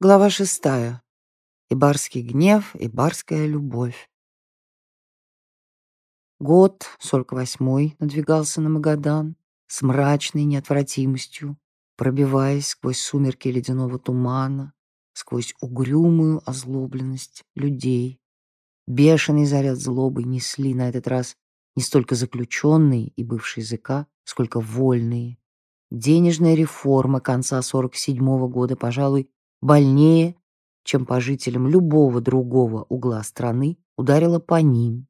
Глава шестая. И барский гнев, и барская любовь. Год, сорок восьмой, надвигался на Магадан с мрачной неотвратимостью, пробиваясь сквозь сумерки ледяного тумана, сквозь угрюмую озлобленность людей. Бешеный заряд злобы несли на этот раз не столько заключенные и бывшие языка, сколько вольные. Денежная реформа конца сорок седьмого года, пожалуй, больнее, чем по жителям любого другого угла страны, ударила по ним,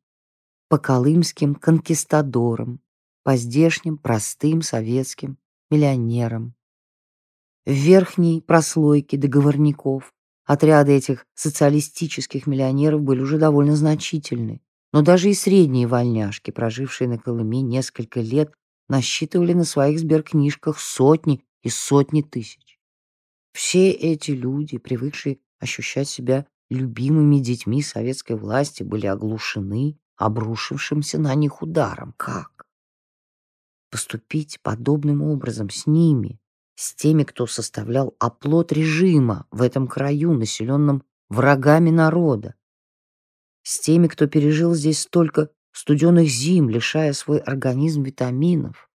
по колымским конкистадорам, по здешним простым советским миллионерам. В верхней прослойке договорников отряды этих социалистических миллионеров были уже довольно значительны, но даже и средние вольняшки, прожившие на Колыме несколько лет, насчитывали на своих сберкнижках сотни и сотни тысяч. Все эти люди, привыкшие ощущать себя любимыми детьми советской власти, были оглушены обрушившимся на них ударом. Как? Поступить подобным образом с ними, с теми, кто составлял оплот режима в этом краю, населенном врагами народа, с теми, кто пережил здесь столько студенных зим, лишая свой организм витаминов,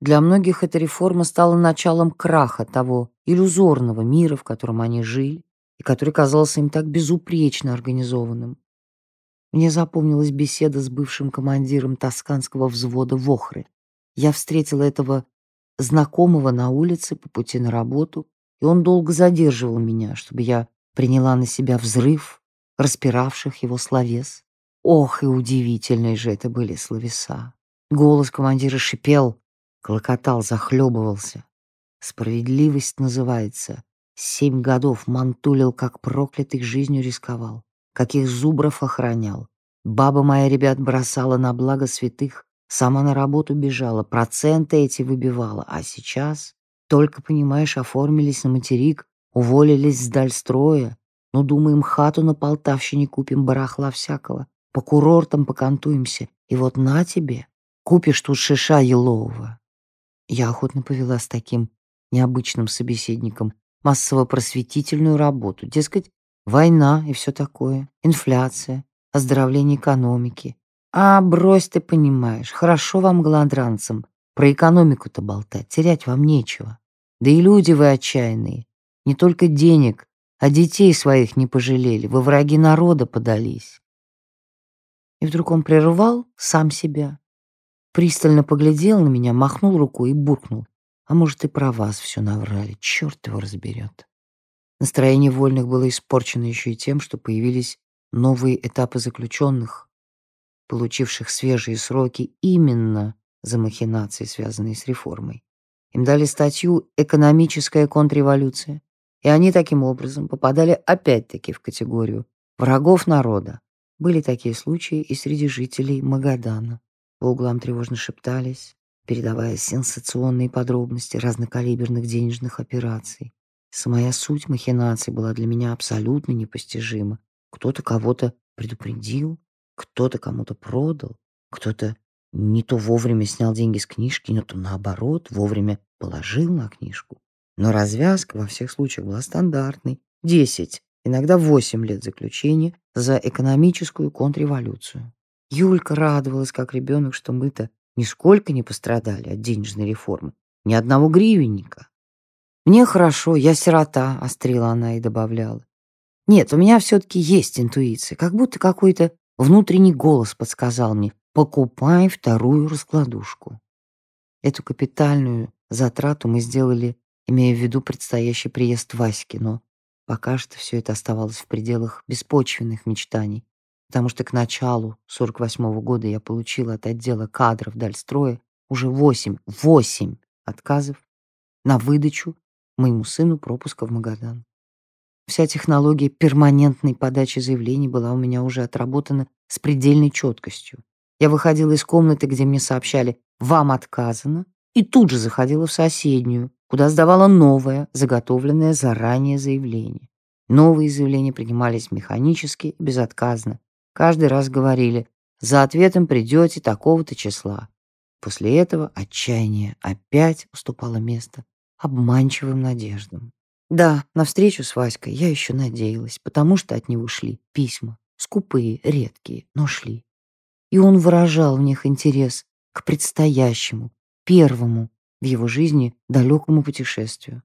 для многих эта реформа стала началом краха того иллюзорного мира, в котором они жили, и который казался им так безупречно организованным. Мне запомнилась беседа с бывшим командиром тосканского взвода Вохры. Я встретила этого знакомого на улице по пути на работу, и он долго задерживал меня, чтобы я приняла на себя взрыв распиравших его словес. Ох, и удивительные же это были словеса. Голос командира шипел, Клокотал, захлебывался. Справедливость называется. Семь годов мантулил, как проклятый, жизнью рисковал. Каких зубров охранял. Баба моя ребят бросала на благо святых. Сама на работу бежала, проценты эти выбивала. А сейчас, только, понимаешь, оформились на материк, уволились с дальстроя. Ну, думаем, хату на Полтавщине купим, барахла всякого. По курортам покантуемся. И вот на тебе, купишь тут шиша елового. Я охотно повела с таким необычным собеседником массово-просветительную работу. Дескать, война и все такое, инфляция, оздоровление экономики. А брось ты понимаешь, хорошо вам, голодранцам, про экономику-то болтать, терять вам нечего. Да и люди вы отчаянные. Не только денег, а детей своих не пожалели, вы враги народа подались. И вдруг он прервал сам себя пристально поглядел на меня, махнул рукой и буркнул. А может, и про вас все наврали, черт его разберет. Настроение вольных было испорчено еще и тем, что появились новые этапы заключенных, получивших свежие сроки именно за махинации, связанные с реформой. Им дали статью «Экономическая контрреволюция», и они таким образом попадали опять-таки в категорию врагов народа. Были такие случаи и среди жителей Магадана. По углам тревожно шептались, передавая сенсационные подробности разнокалиберных денежных операций. Самая суть махинаций была для меня абсолютно непостижима. Кто-то кого-то предупредил, кто-то кому-то продал, кто-то не то вовремя снял деньги с книжки, не то наоборот, вовремя положил на книжку. Но развязка во всех случаях была стандартной. Десять, иногда восемь лет заключения за экономическую контрреволюцию. Юлька радовалась, как ребенок, что мы-то нисколько не пострадали от денежной реформы. Ни одного гривенника. «Мне хорошо, я сирота», — острила она и добавляла. «Нет, у меня все-таки есть интуиция, как будто какой-то внутренний голос подсказал мне, покупай вторую раскладушку». Эту капитальную затрату мы сделали, имея в виду предстоящий приезд Васьки, но пока что все это оставалось в пределах беспочвенных мечтаний потому что к началу 48 -го года я получила от отдела кадров Дальстроя уже 8, 8 отказов на выдачу моему сыну пропуска в Магадан. Вся технология перманентной подачи заявлений была у меня уже отработана с предельной четкостью. Я выходила из комнаты, где мне сообщали «вам отказано», и тут же заходила в соседнюю, куда сдавала новое, заготовленное заранее заявление. Новые заявления принимались механически и безотказно, Каждый раз говорили, за ответом придете такого-то числа. После этого отчаяние опять уступало место обманчивым надеждам. Да, на встречу с Васькой я еще надеялась, потому что от него шли письма. Скупые, редкие, но шли. И он выражал в них интерес к предстоящему, первому в его жизни далекому путешествию.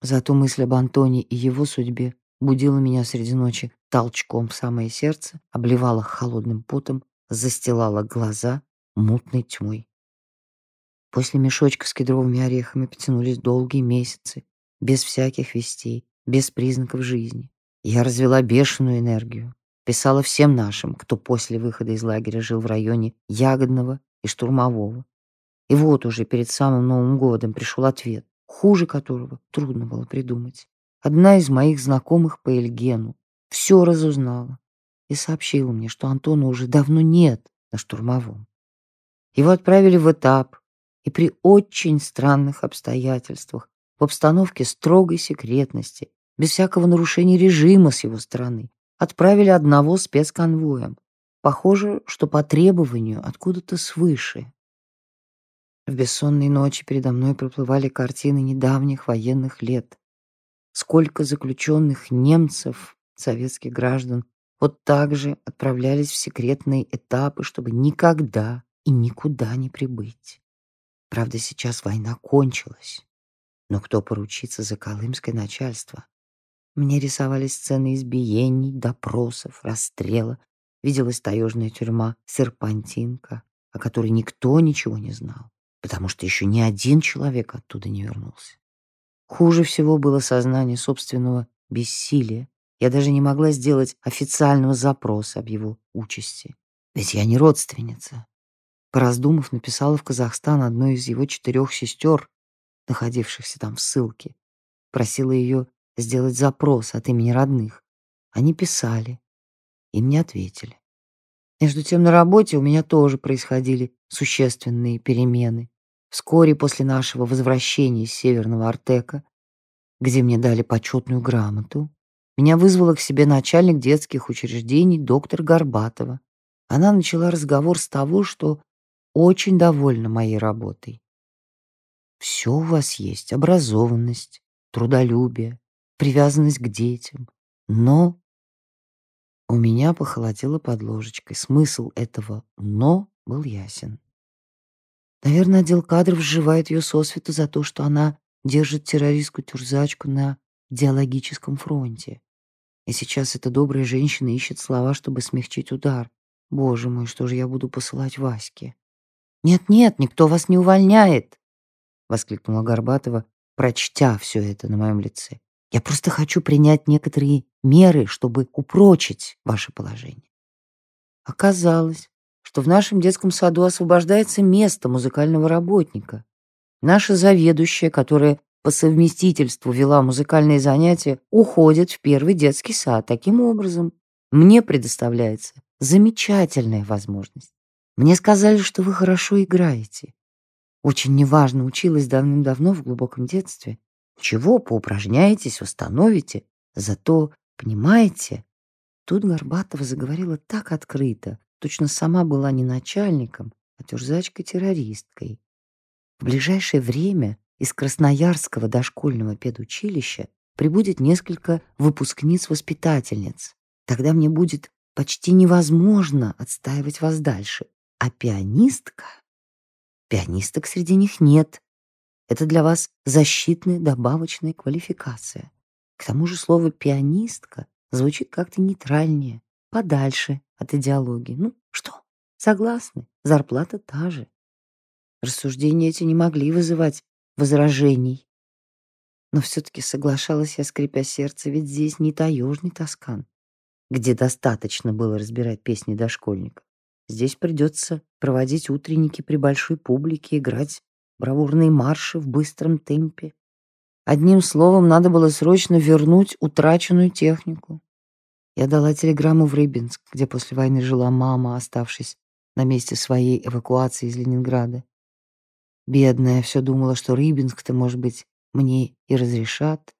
Зато мысль об Антоне и его судьбе будила меня среди ночи толчком в самое сердце, обливала холодным потом, застилала глаза мутной тьмой. После мешочка с кедровыми орехами потянулись долгие месяцы, без всяких вестей, без признаков жизни. Я развела бешеную энергию, писала всем нашим, кто после выхода из лагеря жил в районе Ягодного и Штурмового. И вот уже перед самым Новым годом пришел ответ, хуже которого трудно было придумать. Одна из моих знакомых по Эльгену все разузнала и сообщила мне, что Антона уже давно нет на штурмовом. Его отправили в этап, и при очень странных обстоятельствах, в обстановке строгой секретности, без всякого нарушения режима с его стороны, отправили одного спецконвоем. Похоже, что по требованию откуда-то свыше. В бессонные ночи передо мной проплывали картины недавних военных лет. Сколько заключенных немцев, советских граждан, вот так же отправлялись в секретные этапы, чтобы никогда и никуда не прибыть. Правда, сейчас война кончилась. Но кто поручится за колымское начальство? Мне рисовались сцены избиений, допросов, расстрела. Виделась таежная тюрьма Серпантинка, о которой никто ничего не знал, потому что еще ни один человек оттуда не вернулся. Хуже всего было сознание собственного бессилия. Я даже не могла сделать официального запроса об его участи. Ведь я не родственница. Пораздумав, написала в Казахстан одной из его четырех сестер, находившихся там в ссылке. Просила ее сделать запрос от имени родных. Они писали, и мне ответили. Между тем на работе у меня тоже происходили существенные перемены. Вскоре после нашего возвращения из Северного Артека, где мне дали почетную грамоту, меня вызвала к себе начальник детских учреждений доктор Горбатова. Она начала разговор с того, что очень довольна моей работой. Все у вас есть, образованность, трудолюбие, привязанность к детям. Но у меня похолодело под ложечкой. Смысл этого «но» был ясен. Наверное, отдел кадров сживает ее сосвету за то, что она держит террористскую тюрзачку на идеологическом фронте. И сейчас эта добрая женщина ищет слова, чтобы смягчить удар. Боже мой, что же я буду посылать Ваське? «Нет-нет, никто вас не увольняет!» — воскликнула Горбатова, прочтя все это на моем лице. Я просто хочу принять некоторые меры, чтобы упрочить ваше положение. Оказалось, что в нашем детском саду освобождается место музыкального работника. Наша заведующая, которая по совместительству вела музыкальные занятия, уходит в первый детский сад. Таким образом, мне предоставляется замечательная возможность. Мне сказали, что вы хорошо играете. Очень неважно, училась давным-давно в глубоком детстве. Чего, поупражняетесь, восстановите. Зато, понимаете, тут Горбатова заговорила так открыто, точно сама была не начальником, а тюрзачкой-террористкой. В ближайшее время из Красноярского дошкольного педучилища прибудет несколько выпускниц-воспитательниц. Тогда мне будет почти невозможно отстаивать вас дальше. А пианистка? Пианисток среди них нет, это для вас защитная добавочная квалификация. К тому же слово «пианистка» звучит как-то нейтральнее, подальше от идеологии. Ну что, согласны, зарплата та же. Рассуждения эти не могли вызывать возражений. Но все-таки соглашалась я, скрипя сердце, ведь здесь не таежный Тоскан, где достаточно было разбирать песни дошкольников. Здесь придется проводить утренники при большой публике, играть бравурные марши в быстром темпе. Одним словом, надо было срочно вернуть утраченную технику. Я дала телеграмму в Рыбинск, где после войны жила мама, оставшись на месте своей эвакуации из Ленинграда. Бедная все думала, что Рыбинск-то, может быть, мне и разрешат.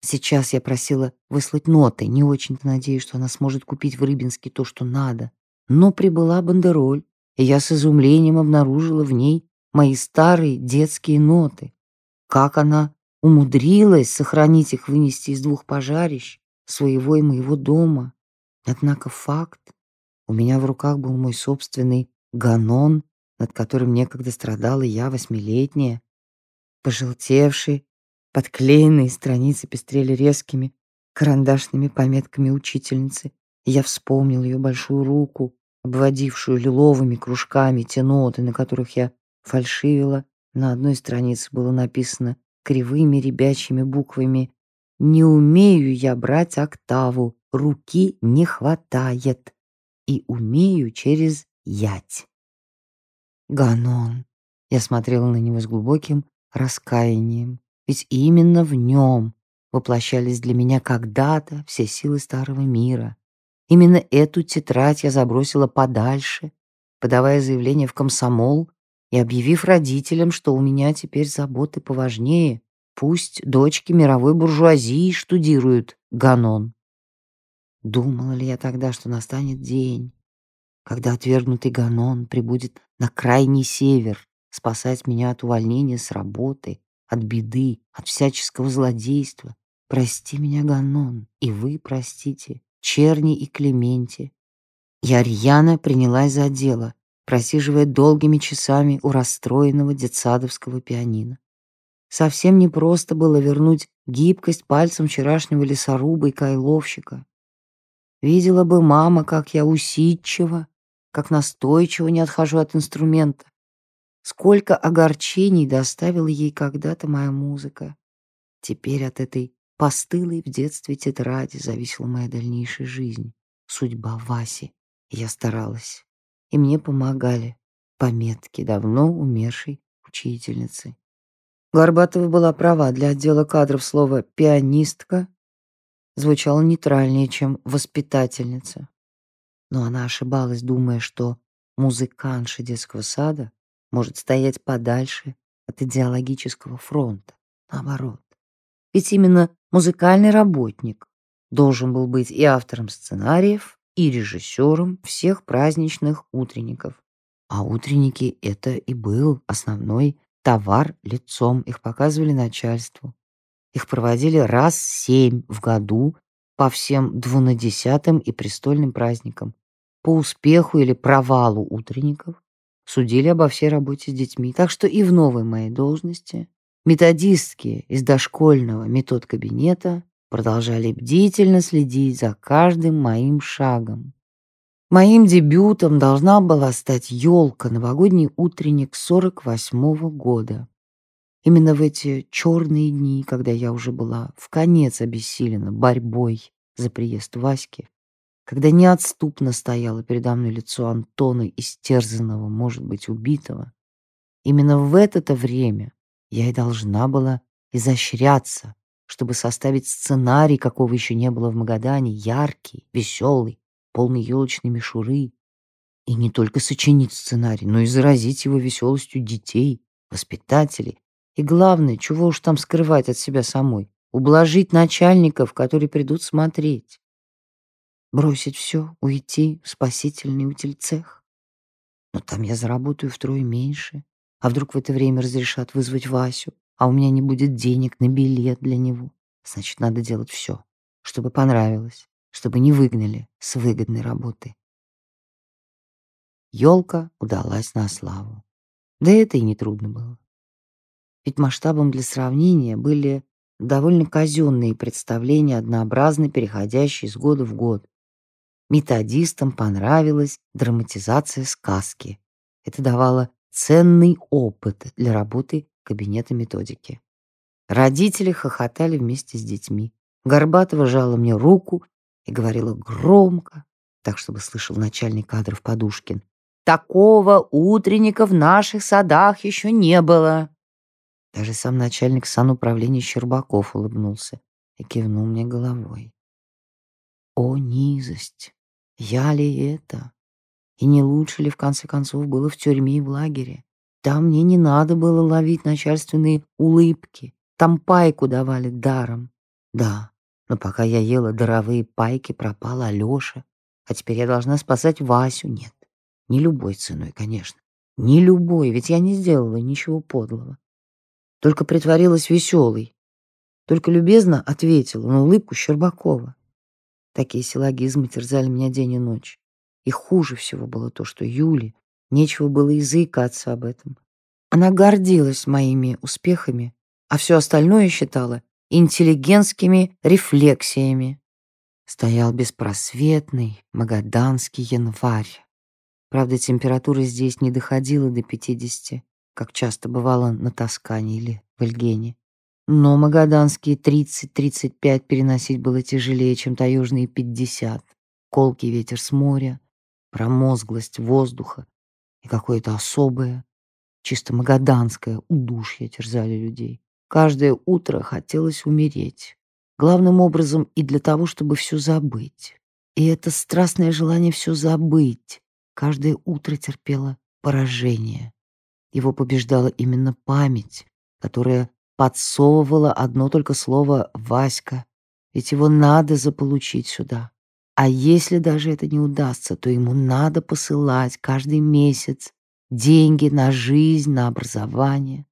Сейчас я просила выслать ноты, не очень-то надеюсь, что она сможет купить в Рыбинске то, что надо. Но прибыла бандероль, и я с изумлением обнаружила в ней мои старые детские ноты. Как она умудрилась сохранить их вынести из двух пожарищ, своего и моего дома. Однако факт, у меня в руках был мой собственный ганон, над которым некогда страдала я, восьмилетняя. Пожелтевшие, подклеенные страницы пестрели резкими карандашными пометками учительницы. Я вспомнил ее большую руку, обводившую лиловыми кружками те ноты, на которых я фальшивила. На одной странице было написано кривыми ребячьими буквами «Не умею я брать октаву, руки не хватает, и умею через ять». Ганон. Я смотрела на него с глубоким раскаянием, ведь именно в нем воплощались для меня когда-то все силы старого мира. Именно эту тетрадь я забросила подальше, подавая заявление в комсомол и объявив родителям, что у меня теперь заботы поважнее. Пусть дочки мировой буржуазии штудируют Ганон. Думала ли я тогда, что настанет день, когда отвергнутый Ганон прибудет на крайний север спасать меня от увольнения с работы, от беды, от всяческого злодейства. Прости меня, Ганон, и вы простите, Черни и Клементи. Я рьяно принялась за дело, просиживая долгими часами у расстроенного детсадовского пианино. Совсем непросто было вернуть гибкость пальцем вчерашнего лесоруба и кайловщика. Видела бы мама, как я усидчиво, как настойчиво не отхожу от инструмента. Сколько огорчений доставила ей когда-то моя музыка. Теперь от этой постылой в детстве тетради зависела моя дальнейшая жизнь, судьба Васи. я старалась. И мне помогали пометки давно умершей учительницы. Горбатова была права, для отдела кадров слово «пианистка» звучало нейтральнее, чем «воспитательница». Но она ошибалась, думая, что музыкантша детского сада может стоять подальше от идеологического фронта. Наоборот. Ведь именно музыкальный работник должен был быть и автором сценариев, и режиссером всех праздничных утренников. А утренники — это и был основной товар лицом. Их показывали начальству. Их проводили раз семь в году по всем двунадесятым и престольным праздникам. По успеху или провалу утренников судили обо всей работе с детьми. Так что и в новой моей должности методистки из дошкольного метод-кабинета продолжали бдительно следить за каждым моим шагом. Моим дебютом должна была стать елка, новогодний утренник 48-го года. Именно в эти черные дни, когда я уже была в конец обессилена борьбой за приезд Васьки, когда неотступно стояло передо мной лицо Антона, истерзанного, может быть, убитого, именно в это-то время я и должна была изощряться, чтобы составить сценарий, какого еще не было в Магадане, яркий, веселый, полный елочной мишуры. И не только сочинить сценарий, но и заразить его веселостью детей, воспитателей. И главное, чего уж там скрывать от себя самой, ублажить начальников, которые придут смотреть. Бросить все, уйти в спасительный утильцех. Но там я заработаю втрое меньше. А вдруг в это время разрешат вызвать Васю, а у меня не будет денег на билет для него? Значит, надо делать все, чтобы понравилось, чтобы не выгнали с выгодной работы. Елка удалась на славу. Да это и не трудно было. Ведь масштабом для сравнения были довольно казенные представления, однообразно переходящие с года в год. Методистам понравилась драматизация сказки. Это давало ценный опыт для работы кабинета методики. Родители хохотали вместе с детьми. Горбатова жала мне руку и говорила громко, так чтобы слышал начальник кадров Подушкин. «Такого утренника в наших садах еще не было!» Даже сам начальник сануправления Щербаков улыбнулся и кивнул мне головой. О, низость! Я ли это? И не лучше ли, в конце концов, было в тюрьме и в лагере? Там мне не надо было ловить начальственные улыбки. Там пайку давали даром. Да, но пока я ела даровые пайки, пропала Алёша. А теперь я должна спасать Васю. Нет, не любой ценой, конечно. Не любой, ведь я не сделала ничего подлого. Только притворилась веселой, только любезно ответила на улыбку Щербакова. Такие силлогизмы терзали меня день и ночь. И хуже всего было то, что Юле нечего было и заикаться об этом. Она гордилась моими успехами, а все остальное считала интеллигентскими рефлексиями. Стоял беспросветный магаданский январь. Правда, температура здесь не доходила до 50, как часто бывало на Тоскане или в Эльгене. Но магаданские 30-35 переносить было тяжелее, чем таежные 50. Колкий ветер с моря, промозглость воздуха и какое-то особое, чисто магаданское удушье терзали людей. Каждое утро хотелось умереть. Главным образом и для того, чтобы все забыть. И это страстное желание все забыть каждое утро терпело поражение. Его побеждала именно память, которая подсовывала одно только слово «Васька», ведь его надо заполучить сюда. А если даже это не удастся, то ему надо посылать каждый месяц деньги на жизнь, на образование.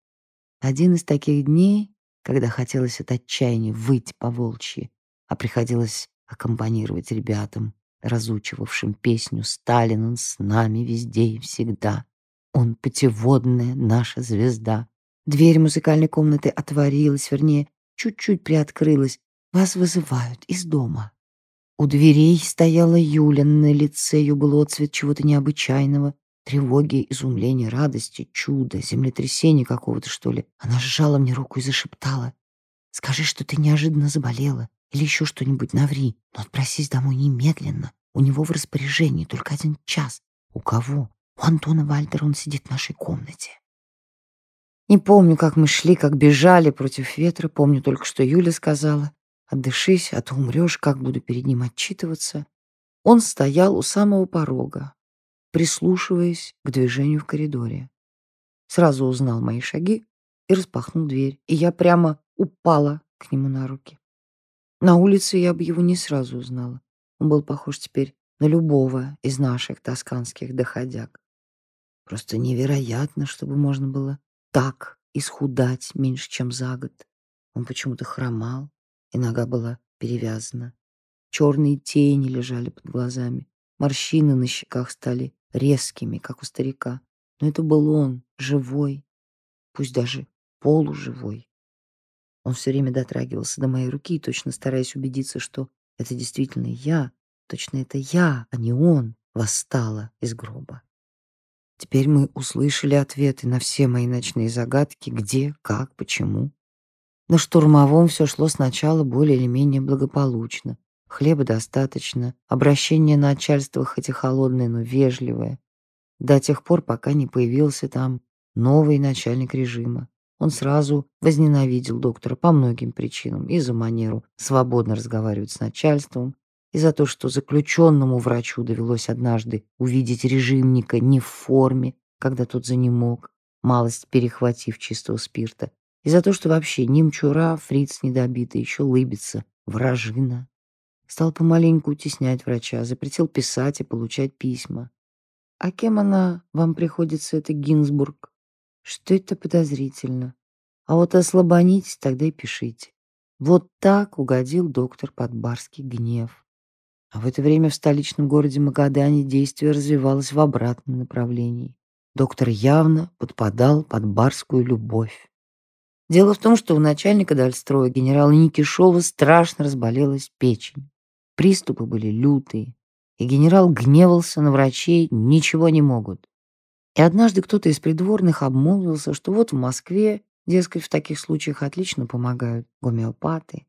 Один из таких дней, когда хотелось от отчаяния выйти по волчьи, а приходилось аккомпанировать ребятам, разучивавшим песню «Сталин, он с нами везде и всегда». Он путеводная наша звезда. Дверь музыкальной комнаты отворилась, вернее, чуть-чуть приоткрылась. Вас вызывают из дома. У дверей стояла Юля, на лице ее был отцвет чего-то необычайного, тревоги, изумления, радости, чуда, землетрясения какого-то, что ли. Она сжала мне руку и зашептала. «Скажи, что ты неожиданно заболела или еще что-нибудь наври, но отпросись домой немедленно. У него в распоряжении только один час. У кого? У Антона Вальтера он сидит в нашей комнате. Не помню, как мы шли, как бежали против ветра. Помню только, что Юля сказала, «Отдышись, а то умрешь, как буду перед ним отчитываться». Он стоял у самого порога, прислушиваясь к движению в коридоре. Сразу узнал мои шаги и распахнул дверь, и я прямо упала к нему на руки. На улице я бы его не сразу узнала. Он был похож теперь на любого из наших тосканских доходяг. Просто невероятно, чтобы можно было так исхудать меньше, чем за год. Он почему-то хромал, и нога была перевязана. Черные тени лежали под глазами. Морщины на щеках стали резкими, как у старика. Но это был он, живой, пусть даже полуживой. Он все время дотрагивался до моей руки, точно стараясь убедиться, что это действительно я, точно это я, а не он, восстала из гроба. Теперь мы услышали ответы на все мои ночные загадки, где, как, почему. На штурмовом все шло сначала более или менее благополучно. Хлеба достаточно, обращение начальства хоть и холодное, но вежливое. До тех пор, пока не появился там новый начальник режима. Он сразу возненавидел доктора по многим причинам. И за манеру свободно разговаривать с начальством, и за то, что заключенному врачу довелось однажды увидеть режимника не в форме, когда тот занемог, малость перехватив чистого спирта, и за то, что вообще немчура, фриц недобитый, еще лыбится, вражина. Стал помаленьку утеснять врача, запретил писать и получать письма. А кем она вам приходится, это Гинзбург? Что это подозрительно? А вот ослабонитесь, тогда и пишите. Вот так угодил доктор под барский гнев. А в это время в столичном городе Магадане действие развивалось в обратном направлении. Доктор явно подпадал под барскую любовь. Дело в том, что у начальника Дальстроя генерала Никишова страшно разболелась печень. Приступы были лютые, и генерал гневался на врачей, ничего не могут. И однажды кто-то из придворных обмолвился, что вот в Москве, дескать, в таких случаях отлично помогают гомеопаты.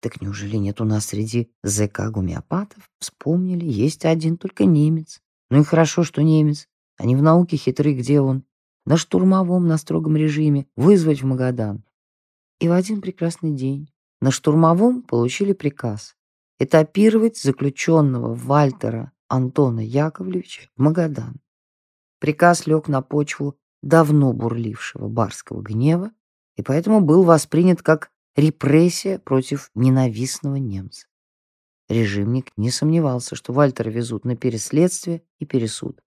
Так неужели нет у нас среди ЗК гомеопатов? Вспомнили, есть один, только немец. Ну и хорошо, что немец. Они в науке хитры, где он? На штурмовом, на строгом режиме, вызвать в Магадан. И в один прекрасный день на штурмовом получили приказ этапировать заключенного Вальтера Антона Яковлевича в Магадан. Приказ лег на почву давно бурлившего барского гнева и поэтому был воспринят как репрессия против ненавистного немца. Режимник не сомневался, что Вальтера везут на переследствие и пересуд.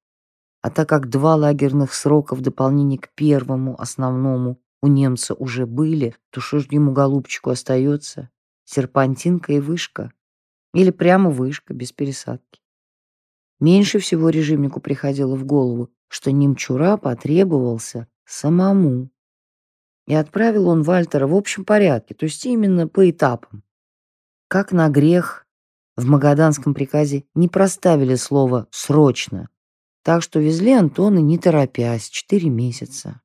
А так как два лагерных срока в дополнение к первому, основному, у немца уже были, то что ж ему, голубчику, остается? Серпантинка и вышка? Или прямо вышка, без пересадки? Меньше всего режимнику приходило в голову, что немчура потребовался самому. И отправил он Вальтера в общем порядке, то есть именно по этапам. Как на грех, в магаданском приказе не проставили слово «срочно», так что везли Антона не торопясь, четыре месяца.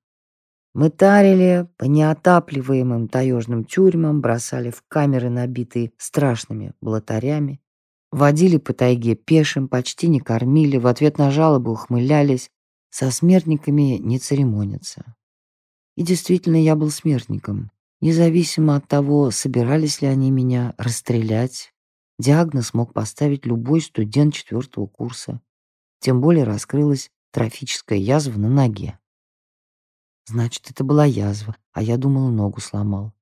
Мы тарили по неотапливаемым таежным тюрьмам, бросали в камеры, набитые страшными блатарями, водили по тайге пешим, почти не кормили, в ответ на жалобы ухмылялись, со смертниками не церемонятся. И действительно, я был смертником. Независимо от того, собирались ли они меня расстрелять, диагноз мог поставить любой студент четвертого курса. Тем более раскрылась трофическая язва на ноге. Значит, это была язва, а я думал, ногу сломал.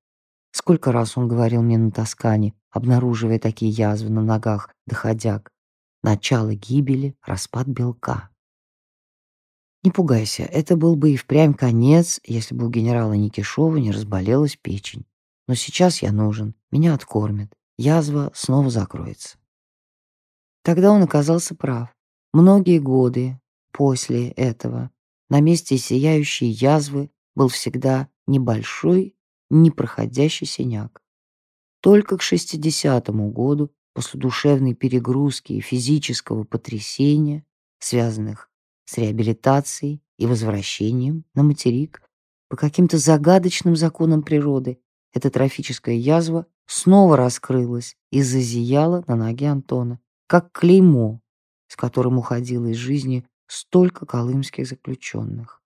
Сколько раз он говорил мне на Тоскане, обнаруживая такие язвы на ногах, доходяг. Начало гибели, распад белка. Не пугайся, это был бы и впрямь конец, если бы у генерала Никишова не разболелась печень. Но сейчас я нужен, меня откормят, язва снова закроется. Тогда он оказался прав. Многие годы после этого на месте сияющей язвы был всегда небольшой, непроходящий синяк. Только к 60-му году, после душевной перегрузки и физического потрясения, связанных с реабилитацией и возвращением на материк, по каким-то загадочным законам природы, эта трофическая язва снова раскрылась и зазияла на ноге Антона, как клеймо, с которым уходила из жизни столько колымских заключенных.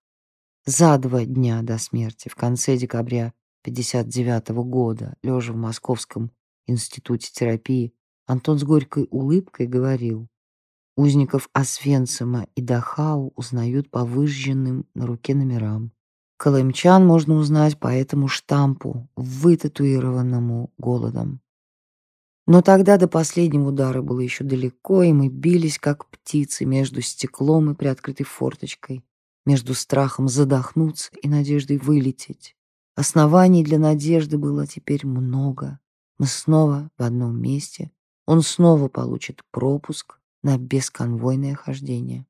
За два дня до смерти, в конце декабря 59 -го года, лежа в Московском институте терапии, Антон с горькой улыбкой говорил, узников Освенцима и Дахау узнают по выжженным на руке номерам. Колымчан можно узнать по этому штампу, вытатуированному голодом. Но тогда до последнего удара было еще далеко, и мы бились, как птицы, между стеклом и приоткрытой форточкой, между страхом задохнуться и надеждой вылететь. Оснований для надежды было теперь много. Мы снова в одном месте. Он снова получит пропуск на бесконвойное хождение.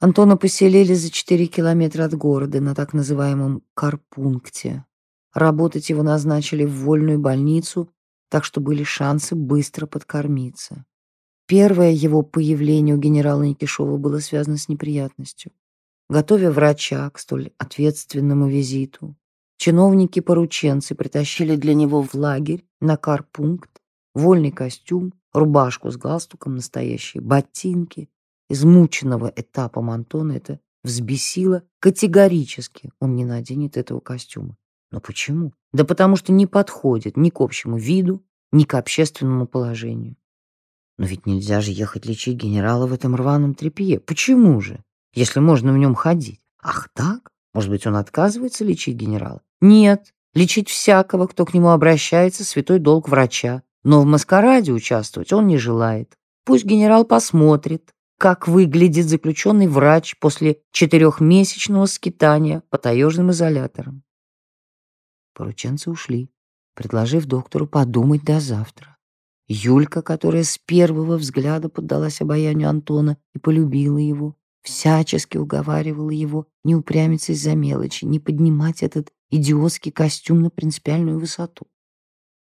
Антона поселили за четыре километра от города на так называемом Карпункте. Работать его назначили в вольную больницу так что были шансы быстро подкормиться. Первое его появление у генерала Никишова было связано с неприятностью. Готовя врача к столь ответственному визиту, чиновники-порученцы притащили для него в лагерь на карпункт вольный костюм, рубашку с галстуком, настоящие ботинки. Измученного этапом Антона это взбесило категорически. Он не наденет этого костюма. Но почему? Да потому что не подходит ни к общему виду, ни к общественному положению. Но ведь нельзя же ехать лечить генерала в этом рваном тряпье. Почему же? Если можно в нем ходить. Ах так? Может быть, он отказывается лечить генерала? Нет. Лечить всякого, кто к нему обращается, святой долг врача. Но в маскараде участвовать он не желает. Пусть генерал посмотрит, как выглядит заключенный врач после четырехмесячного скитания по таежным изоляторам. Порученцы ушли, предложив доктору подумать до завтра. Юлька, которая с первого взгляда поддалась обаянию Антона и полюбила его, всячески уговаривала его не упрямиться из-за мелочи, не поднимать этот идиотский костюм на принципиальную высоту.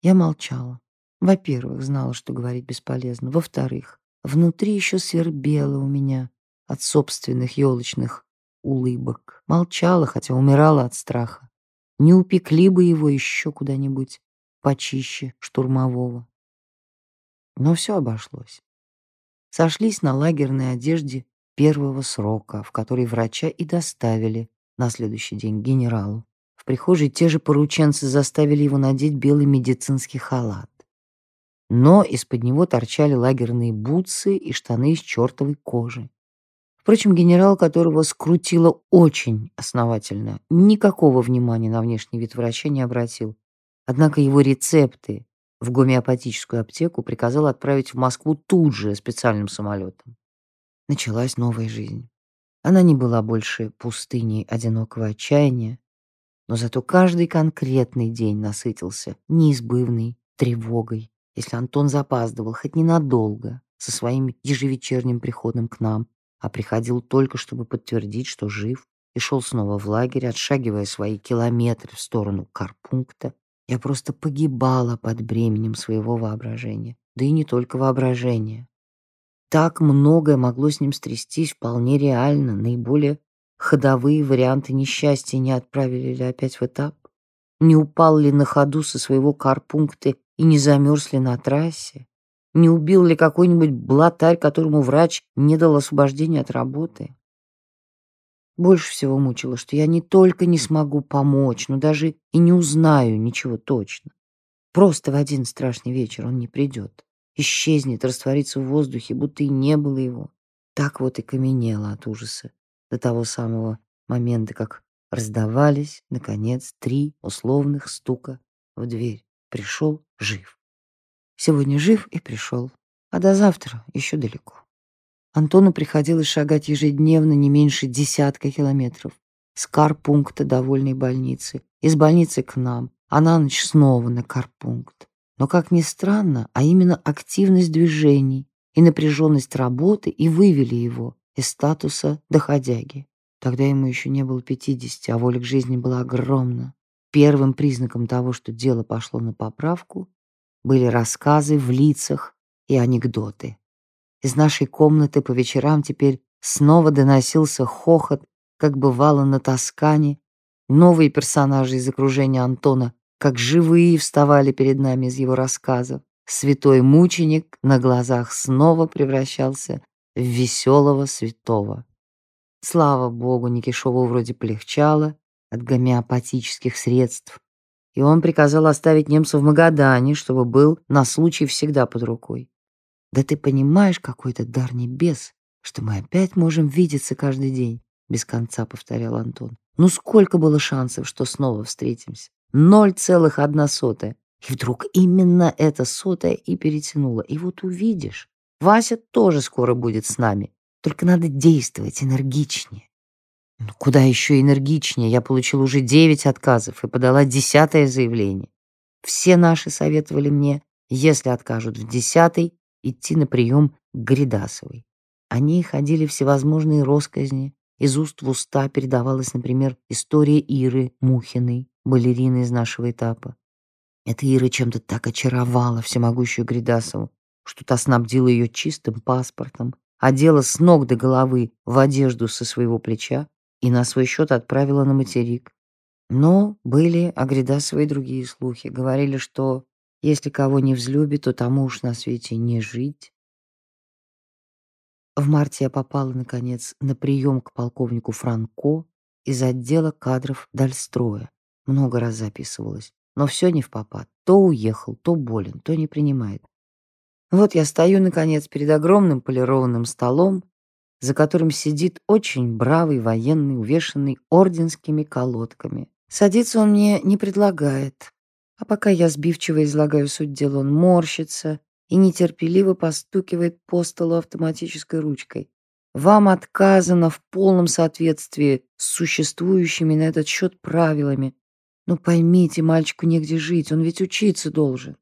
Я молчала. Во-первых, знала, что говорить бесполезно. Во-вторых, внутри еще свербело у меня от собственных елочных улыбок. Молчала, хотя умирала от страха не упекли бы его еще куда-нибудь почище штурмового. Но все обошлось. Сошлись на лагерной одежде первого срока, в который врача и доставили на следующий день генералу. В прихожей те же порученцы заставили его надеть белый медицинский халат. Но из-под него торчали лагерные бутсы и штаны из чертовой кожи. Впрочем, генерал, которого скрутило очень основательно, никакого внимания на внешний вид врача не обратил. Однако его рецепты в гомеопатическую аптеку приказал отправить в Москву тут же специальным самолетом. Началась новая жизнь. Она не была больше пустыней одинокого отчаяния, но зато каждый конкретный день насытился неизбывной тревогой. Если Антон запаздывал хоть ненадолго со своим ежевечерним приходом к нам, а приходил только, чтобы подтвердить, что жив, и шел снова в лагерь, отшагивая свои километры в сторону карпункта, я просто погибала под бременем своего воображения. Да и не только воображения. Так многое могло с ним стрястись вполне реально. Наиболее ходовые варианты несчастья не отправили ли опять в этап? Не упал ли на ходу со своего карпункта и не замерз ли на трассе? Не убил ли какой-нибудь блатарь, которому врач не дал освобождения от работы? Больше всего мучило, что я не только не смогу помочь, но даже и не узнаю ничего точно. Просто в один страшный вечер он не придет. Исчезнет, растворится в воздухе, будто и не было его. Так вот и каменело от ужаса до того самого момента, как раздавались, наконец, три условных стука в дверь. Пришел жив. Сегодня жив и пришел, а до завтра еще далеко. Антону приходилось шагать ежедневно не меньше десятка километров. С карпункта до вольной больницы, из больницы к нам, а на ночь снова на карпункт. Но, как ни странно, а именно активность движений и напряженность работы и вывели его из статуса доходяги. Тогда ему еще не было пятидесяти, а воля к жизни была огромна. Первым признаком того, что дело пошло на поправку, были рассказы в лицах и анекдоты. Из нашей комнаты по вечерам теперь снова доносился хохот, как бывало на Тоскане. Новые персонажи из окружения Антона, как живые, вставали перед нами из его рассказов. Святой мученик на глазах снова превращался в веселого святого. Слава богу, Никишову вроде полегчало от гомеопатических средств, и он приказал оставить немца в Магадане, чтобы был на случай всегда под рукой. Да ты понимаешь, какой это дар небес, что мы опять можем видеться каждый день, без конца повторял Антон. Ну сколько было шансов, что снова встретимся? Ноль целых одна сотая. И вдруг именно эта сотая и перетянула. И вот увидишь, Вася тоже скоро будет с нами. Только надо действовать энергичнее. Ну, куда еще энергичнее? Я получил уже девять отказов и подала десятое заявление. Все наши советовали мне, если откажут в десятый, идти на прием к Гридасовой. Они ходили всевозможные росказни. Из уст в уста передавалась, например, история Иры Мухиной, балерины из нашего этапа. Эта Ира чем-то так очаровала всемогущую Гридасову, что та снабдила ее чистым паспортом, одела с ног до головы в одежду со своего плеча и на свой счет отправила на материк. Но были о Гридасовой другие слухи. Говорили, что если кого не взлюбит, то тому уж на свете не жить. В марте я попала, наконец, на прием к полковнику Франко из отдела кадров Дальстроя. Много раз записывалась, но все не в попад. То уехал, то болен, то не принимает. Вот я стою, наконец, перед огромным полированным столом, за которым сидит очень бравый военный, увешанный орденскими колодками. Садиться он мне не предлагает. А пока я сбивчиво излагаю суть дела, он морщится и нетерпеливо постукивает по столу автоматической ручкой. Вам отказано в полном соответствии с существующими на этот счет правилами. Ну поймите, мальчику негде жить, он ведь учиться должен.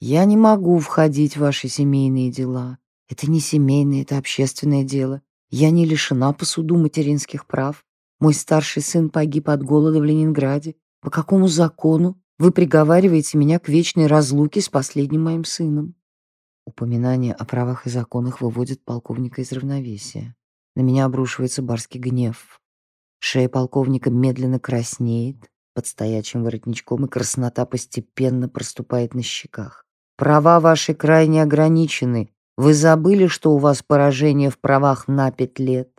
Я не могу входить в ваши семейные дела. Это не семейное, это общественное дело. Я не лишена по суду материнских прав. Мой старший сын погиб от голода в Ленинграде. По какому закону вы приговариваете меня к вечной разлуке с последним моим сыном. Упоминание о правах и законах выводит полковника из равновесия. На меня обрушивается барский гнев. Шея полковника медленно краснеет под стоячим воротничком, и краснота постепенно проступает на щеках. Права ваши крайне ограничены. Вы забыли, что у вас поражение в правах на пять лет?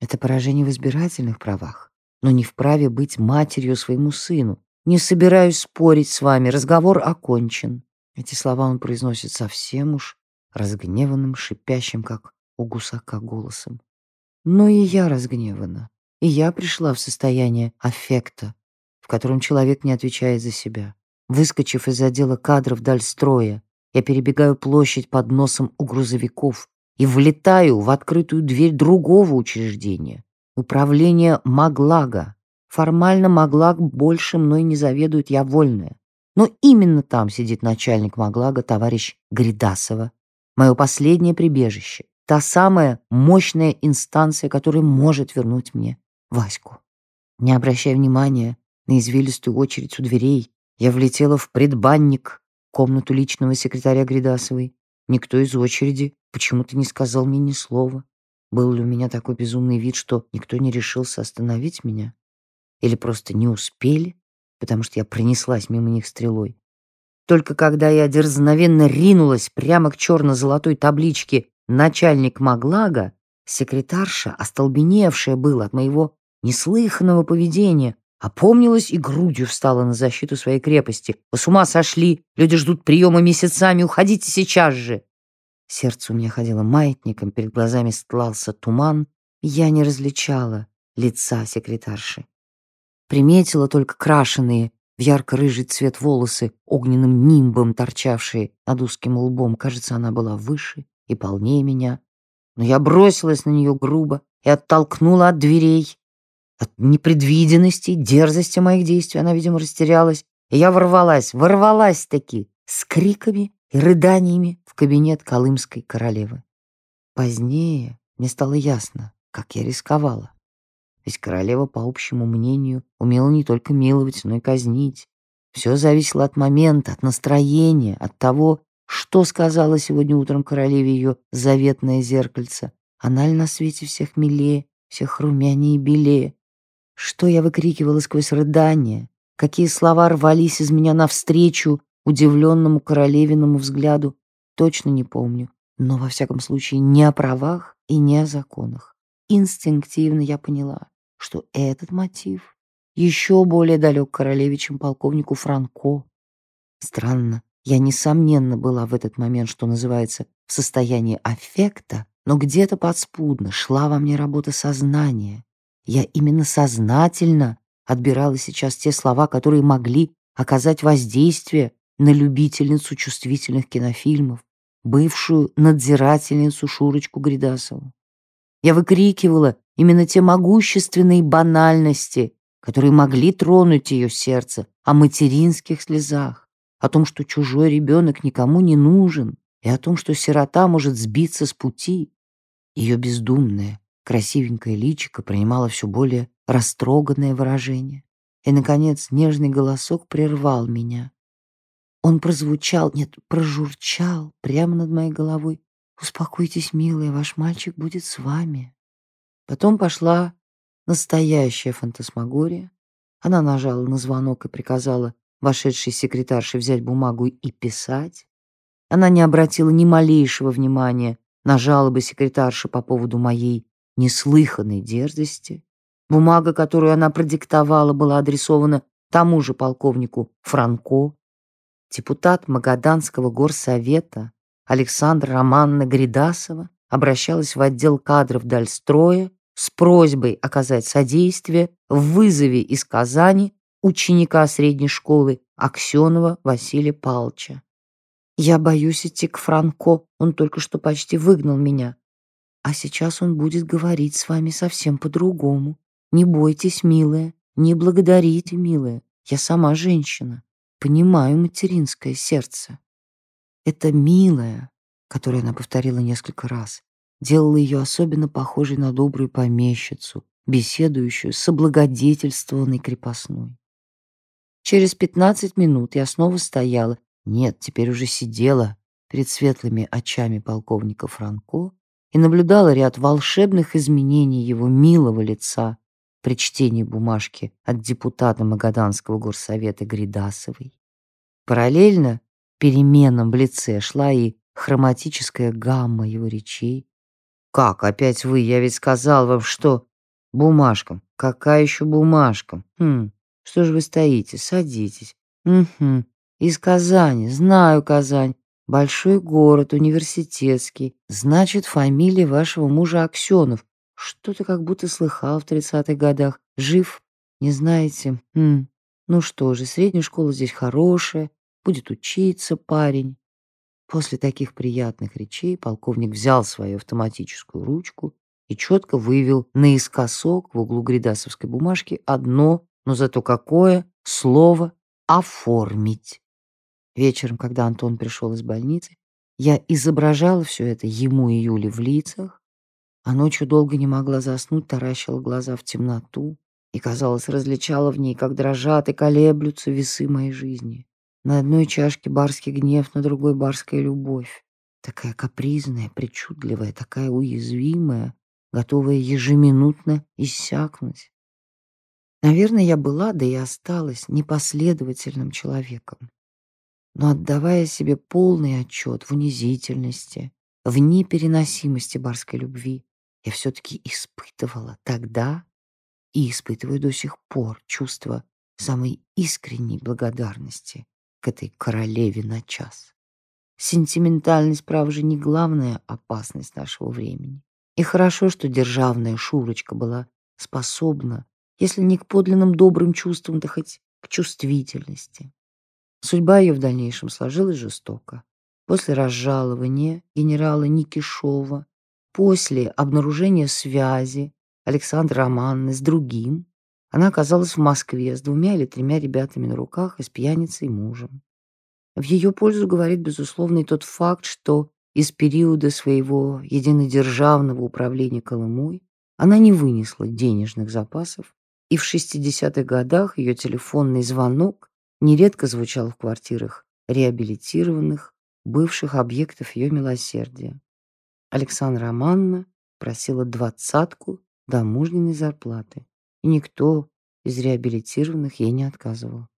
Это поражение в избирательных правах, но не в праве быть матерью своему сыну, не собираюсь спорить с вами, разговор окончен. Эти слова он произносит совсем уж разгневанным, шипящим, как у гусака, голосом. Но и я разгневана. И я пришла в состояние аффекта, в котором человек не отвечает за себя. Выскочив из отдела кадров даль строя, я перебегаю площадь под носом у грузовиков и влетаю в открытую дверь другого учреждения, управления Маглага, Формально Маглаг больше мной не заведует, я вольная. Но именно там сидит начальник Маглага, товарищ Гридасова. Мое последнее прибежище. Та самая мощная инстанция, которая может вернуть мне Ваську. Не обращая внимания на извилистую очередь у дверей, я влетела в предбанник, комнату личного секретаря Гридасовой. Никто из очереди почему-то не сказал мне ни слова. Был ли у меня такой безумный вид, что никто не решился остановить меня? Или просто не успели, потому что я пронеслась мимо них стрелой? Только когда я дерзновенно ринулась прямо к черно-золотой табличке «Начальник Маглага», секретарша, остолбеневшая была от моего неслыханного поведения, опомнилась и грудью встала на защиту своей крепости. «Вы с ума сошли! Люди ждут приема месяцами! Уходите сейчас же!» Сердце у меня ходило маятником, перед глазами стлался туман, и я не различала лица секретарши. Приметила только крашеные в ярко-рыжий цвет волосы, огненным нимбом торчавшие над узким лбом. Кажется, она была выше и полнее меня. Но я бросилась на нее грубо и оттолкнула от дверей. От непредвиденности, дерзости моих действий она, видимо, растерялась. И я ворвалась, ворвалась-таки, с криками и рыданиями в кабинет колымской королевы. Позднее мне стало ясно, как я рисковала. Ведь королева, по общему мнению, умела не только миловать, но и казнить. Все зависело от момента, от настроения, от того, что сказала сегодня утром королеве ее заветное зеркальце. Она ли на свете всех милее, всех румянее и белее? Что я выкрикивала сквозь рыдания? Какие слова рвались из меня навстречу удивленному королевиному взгляду, точно не помню, но во всяком случае не о правах и не о законах. Инстинктивно я поняла, что этот мотив еще более далек королеве, чем полковнику Франко. Странно, я, несомненно, была в этот момент, что называется, в состоянии аффекта, но где-то подспудно шла во мне работа сознания. Я именно сознательно отбирала сейчас те слова, которые могли оказать воздействие на любительницу чувствительных кинофильмов, бывшую надзирательницу Шурочку Гридасову. Я выкрикивала именно те могущественные банальности, которые могли тронуть ее сердце, о материнских слезах, о том, что чужой ребенок никому не нужен, и о том, что сирота может сбиться с пути. Ее бездумное, красивенькое личико принимало все более растроганное выражение. И, наконец, нежный голосок прервал меня. Он прозвучал, нет, прожурчал прямо над моей головой. «Успокойтесь, милая, ваш мальчик будет с вами». Потом пошла настоящая фантасмагория. Она нажала на звонок и приказала вошедшей секретарше взять бумагу и писать. Она не обратила ни малейшего внимания на жалобы секретарши по поводу моей неслыханной дерзости. Бумага, которую она продиктовала, была адресована тому же полковнику Франко, Депутат Магаданского горсовета Александра Романна Гридасова обращалась в отдел кадров Дальстроя с просьбой оказать содействие в вызове из Казани ученика средней школы Аксенова Василия Павловича. «Я боюсь идти к Франко, он только что почти выгнал меня. А сейчас он будет говорить с вами совсем по-другому. Не бойтесь, милая, не благодарите, милая, я сама женщина понимаю материнское сердце. Это милое, которое она повторила несколько раз, делало ее особенно похожей на добрую помещицу, беседующую с облагодетельствованной крепостной. Через пятнадцать минут я снова стояла, нет, теперь уже сидела перед светлыми очами полковника Франко и наблюдала ряд волшебных изменений его милого лица, при чтении бумажки от депутата Магаданского горсовета Гридасовой. Параллельно переменам в лице шла и хроматическая гамма его речей. «Как, опять вы? Я ведь сказал вам, что...» «Бумажкам. Какая еще бумажка? Хм, что же вы стоите? Садитесь. Угу. Из Казани. Знаю Казань. Большой город, университетский. Значит, фамилия вашего мужа Аксенов. Что-то как будто слыхал в тридцатых годах. Жив? Не знаете? Хм. Ну что же, средняя школа здесь хорошая, будет учиться парень. После таких приятных речей полковник взял свою автоматическую ручку и четко вывел наискосок в углу гридасовской бумажки одно, но зато какое, слово «оформить». Вечером, когда Антон пришел из больницы, я изображала все это ему и Юле в лицах, а ночью долго не могла заснуть, таращила глаза в темноту и, казалось, различала в ней, как дрожат и колеблются весы моей жизни. На одной чашке барский гнев, на другой барская любовь. Такая капризная, причудливая, такая уязвимая, готовая ежеминутно иссякнуть. Наверное, я была, да и осталась непоследовательным человеком. Но отдавая себе полный отчет в унизительности, в непереносимости барской любви, я все-таки испытывала тогда и испытываю до сих пор чувство самой искренней благодарности к этой королеве на час. Сентиментальность, право же, не главная опасность нашего времени. И хорошо, что державная Шурочка была способна, если не к подлинным добрым чувствам, то хоть к чувствительности. Судьба ее в дальнейшем сложилась жестоко. После разжалования генерала Никишова, после обнаружения связи Александра Романны с другим, она оказалась в Москве с двумя или тремя ребятами на руках и с пьяницей мужем. В ее пользу говорит, безусловно, и тот факт, что из периода своего единодержавного управления Колымой она не вынесла денежных запасов, и в 60-х годах ее телефонный звонок нередко звучал в квартирах реабилитированных, бывших объектов ее милосердия. Александра Романна просила двадцатку до мужниной зарплаты, и никто из реабилитированных ей не отказывал.